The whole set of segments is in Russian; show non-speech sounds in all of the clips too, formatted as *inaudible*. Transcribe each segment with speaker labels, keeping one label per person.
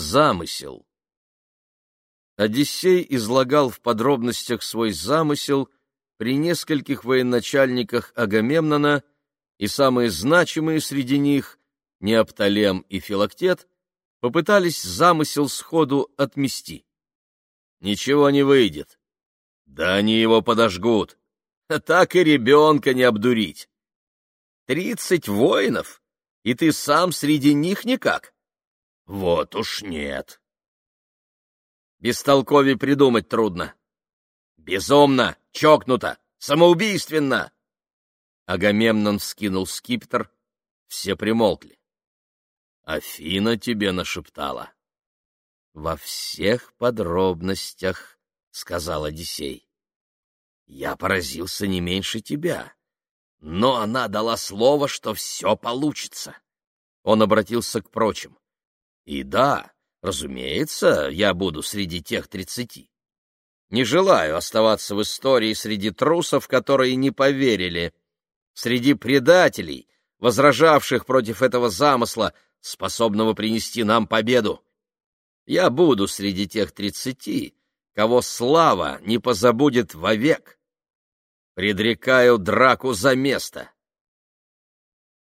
Speaker 1: Замысел. Одиссей излагал в подробностях свой замысел при нескольких военачальниках Агамемнона, и самые значимые среди них, Неопталем и Филактет, попытались замысел сходу отмести. Ничего не выйдет. Да они его подожгут. *laughs* Так и ребенка не обдурить. Тридцать воинов, и ты сам среди них никак? Вот уж нет. Бестолкове придумать трудно. Безумно, чокнуто, самоубийственно. Агамемнон вскинул скипетр, все примолкли. Афина тебе нашептала. — Во всех подробностях, — сказал Одиссей. — Я поразился не меньше тебя, но она дала слово, что все получится. Он обратился к прочим. — И да, разумеется, я буду среди тех тридцати. Не желаю оставаться в истории среди трусов, которые не поверили, среди предателей, возражавших против этого замысла, способного принести нам победу. Я буду среди тех тридцати, кого слава не позабудет вовек. Предрекаю драку за место.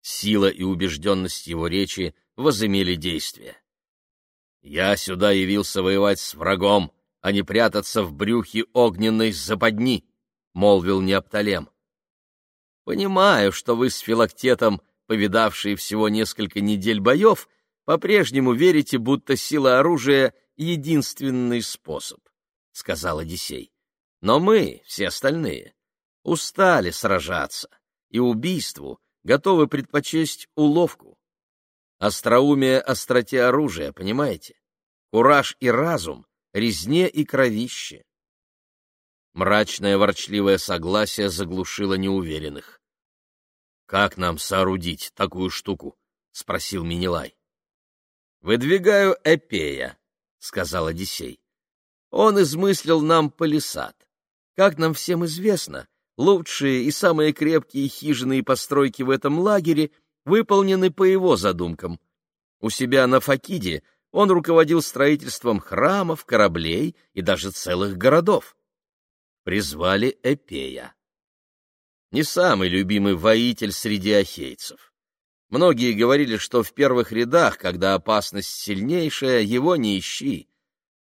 Speaker 1: Сила и убежденность его речи возымели действие. Я сюда явился воевать с врагом, а не прятаться в брюхе огненной западни, — молвил Неопталем. Понимаю, что вы с Филактетом повидавшие всего несколько недель боев, по-прежнему верите, будто сила оружия — единственный способ, — сказал Одиссей. Но мы, все остальные, устали сражаться, и убийству готовы предпочесть уловку. Остроумие остроте оружия, понимаете? Кураж и разум, резне и кровище. Мрачное ворчливое согласие заглушило неуверенных. Как нам соорудить такую штуку? спросил Минилай. Выдвигаю Эпея, сказал Одиссей. Он измыслил нам палисад. Как нам всем известно, лучшие и самые крепкие хижины и постройки в этом лагере выполнены по его задумкам. У себя на Факиде он руководил строительством храмов, кораблей и даже целых городов. Призвали Эпея не самый любимый воитель среди ахейцев. Многие говорили, что в первых рядах, когда опасность сильнейшая, его не ищи.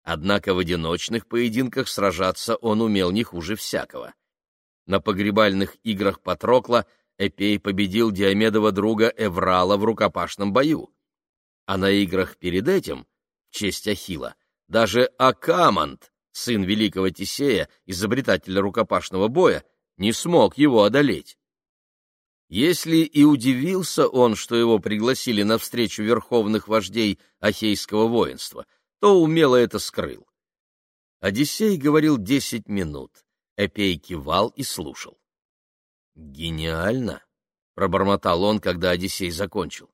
Speaker 1: Однако в одиночных поединках сражаться он умел не хуже всякого. На погребальных играх Патрокла Эпей победил Диомедова друга Эврала в рукопашном бою. А на играх перед этим, в честь Ахила, даже Акамант, сын великого Тисея, изобретателя рукопашного боя, не смог его одолеть. Если и удивился он, что его пригласили на встречу верховных вождей Ахейского воинства, то умело это скрыл. Одиссей говорил десять минут, Эпей кивал и слушал. «Гениально!» — пробормотал он, когда Одиссей закончил.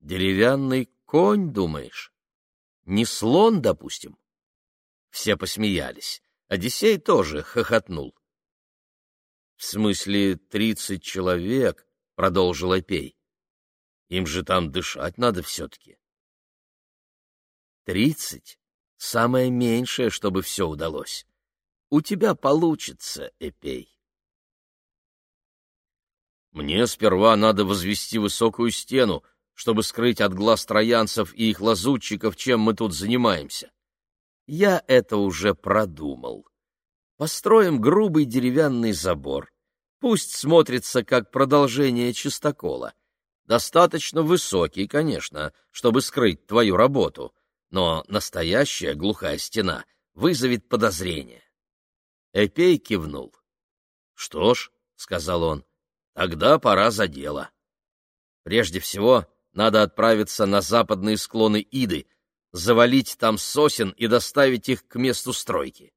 Speaker 1: «Деревянный конь, думаешь? Не слон, допустим?» Все посмеялись. Одиссей тоже хохотнул. В смысле, тридцать человек, — продолжил Опей. Им же там дышать надо все-таки. Тридцать — самое меньшее, чтобы все удалось. У тебя получится, Эпей. Мне сперва надо возвести высокую стену, чтобы скрыть от глаз троянцев и их лазутчиков, чем мы тут занимаемся. Я это уже продумал. Построим грубый деревянный забор. Пусть смотрится как продолжение чистокола. Достаточно высокий, конечно, чтобы скрыть твою работу, но настоящая глухая стена вызовет подозрение. Эпей кивнул. — Что ж, — сказал он, — тогда пора за дело. Прежде всего, надо отправиться на западные склоны Иды, завалить там сосен и доставить их к месту стройки.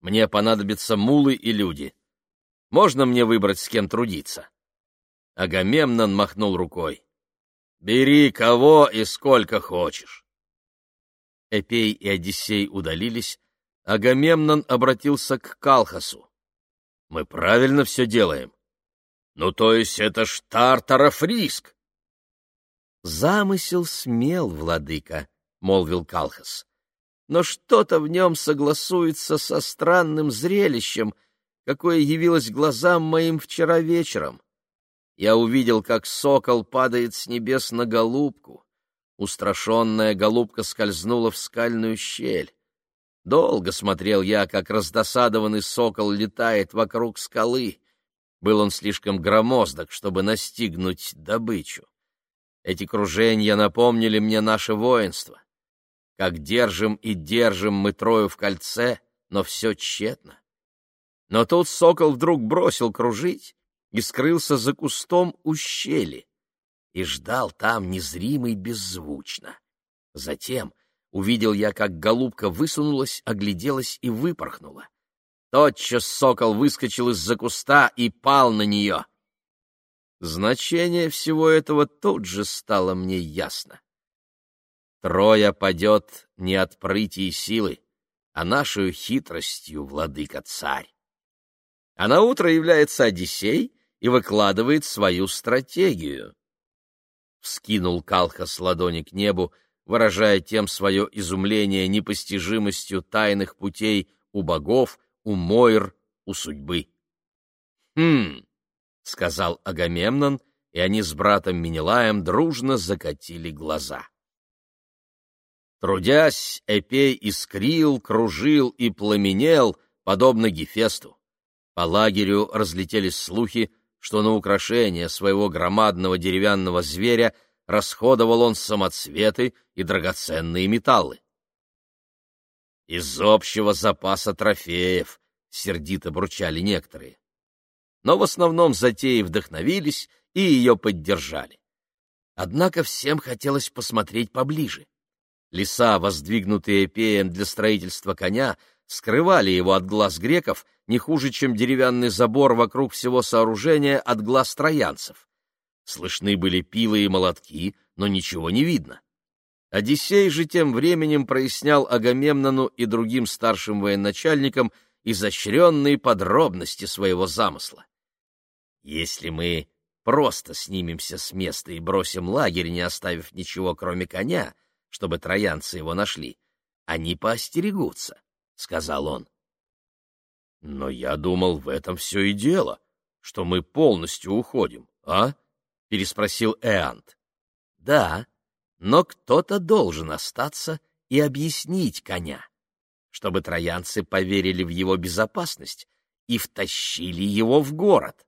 Speaker 1: Мне понадобятся мулы и люди. Можно мне выбрать, с кем трудиться?» Агамемнон махнул рукой. «Бери кого и сколько хочешь». Эпей и Одиссей удалились, Агамемнон обратился к Калхасу. «Мы правильно все делаем?» «Ну, то есть это ж Тартаров риск!» «Замысел смел, владыка», молвил Калхас. «Но что-то в нем согласуется со странным зрелищем, какое явилось глазам моим вчера вечером. Я увидел, как сокол падает с небес на голубку. Устрашенная голубка скользнула в скальную щель. Долго смотрел я, как раздосадованный сокол летает вокруг скалы. Был он слишком громоздок, чтобы настигнуть добычу. Эти кружения напомнили мне наше воинство. Как держим и держим мы трою в кольце, но все тщетно. Но тут сокол вдруг бросил кружить и скрылся за кустом ущелья и ждал там незримый беззвучно. Затем увидел я, как голубка высунулась, огляделась и выпорхнула. Тотчас сокол выскочил из-за куста и пал на нее. Значение всего этого тут же стало мне ясно. Троя падет не от прыти и силы, а нашу хитростью, владыка-царь. А на утро является Одиссей и выкладывает свою стратегию. Вскинул Калхас ладони к небу, выражая тем свое изумление непостижимостью тайных путей у богов, у Мойр, у судьбы. «Хм!» — сказал Агамемнон, и они с братом Менелаем дружно закатили глаза. Трудясь, Эпей искрил, кружил и пламенел, подобно Гефесту. По лагерю разлетелись слухи, что на украшение своего громадного деревянного зверя расходовал он самоцветы и драгоценные металлы. «Из общего запаса трофеев», — сердито бручали некоторые. Но в основном затеи вдохновились и ее поддержали. Однако всем хотелось посмотреть поближе. Леса, воздвигнутые Эпеем для строительства коня, скрывали его от глаз греков не хуже, чем деревянный забор вокруг всего сооружения от глаз троянцев. Слышны были пилы и молотки, но ничего не видно. Одиссей же тем временем прояснял Агамемнону и другим старшим военачальникам изощренные подробности своего замысла. Если мы просто снимемся с места и бросим лагерь, не оставив ничего, кроме коня, чтобы троянцы его нашли, они поостерегутся, — сказал он. Но я думал, в этом все и дело, что мы полностью уходим, а? — переспросил Эант. — Да, но кто-то должен остаться и объяснить коня, чтобы троянцы поверили в его безопасность и втащили его в город.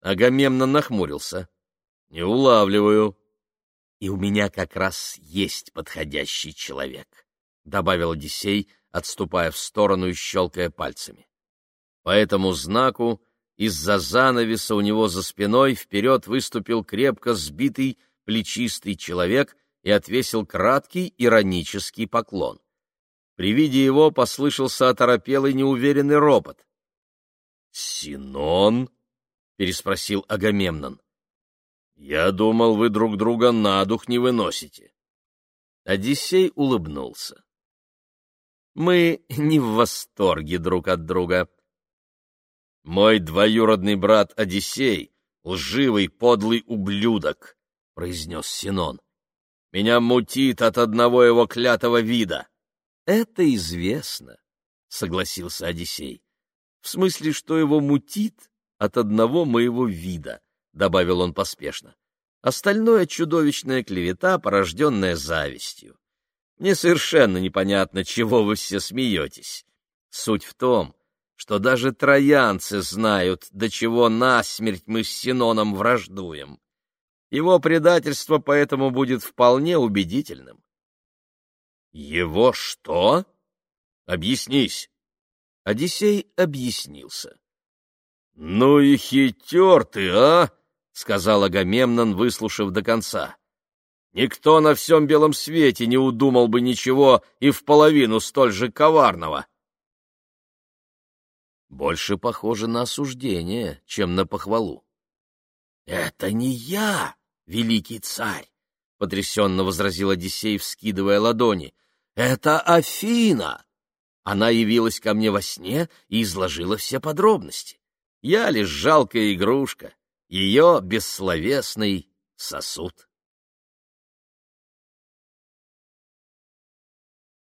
Speaker 1: Агамемнон нахмурился. — Не улавливаю. — И у меня как раз есть подходящий человек, — добавил Одиссей, отступая в сторону и щелкая пальцами. По этому знаку из-за занавеса у него за спиной вперед выступил крепко сбитый плечистый человек и отвесил краткий иронический поклон. При виде его послышался оторопелый неуверенный ропот. «Синон?» — переспросил Агамемнон. «Я думал, вы друг друга на дух не выносите». Одиссей улыбнулся. «Мы не в восторге друг от друга», мой двоюродный брат Одиссей — лживый, подлый ублюдок, — произнес Синон. Меня мутит от одного его клятого вида. — Это известно, — согласился Одиссей. — В смысле, что его мутит от одного моего вида, — добавил он поспешно. Остальное — чудовищная клевета, порожденная завистью. Мне совершенно непонятно, чего вы все смеетесь. Суть в том, что даже троянцы знают, до чего насмерть мы с Синоном враждуем. Его предательство поэтому будет вполне убедительным. Его что? Объяснись. Одиссей объяснился. Ну и хитер ты, а? сказал Агамемнон, выслушав до конца. Никто на всем белом свете не удумал бы ничего и в половину столь же коварного больше похоже на осуждение, чем на похвалу. — Это не я, великий царь! — потрясенно возразил Одиссей, вскидывая ладони. — Это Афина! Она явилась ко мне во сне и изложила все подробности. Я лишь жалкая игрушка, ее бессловесный сосуд.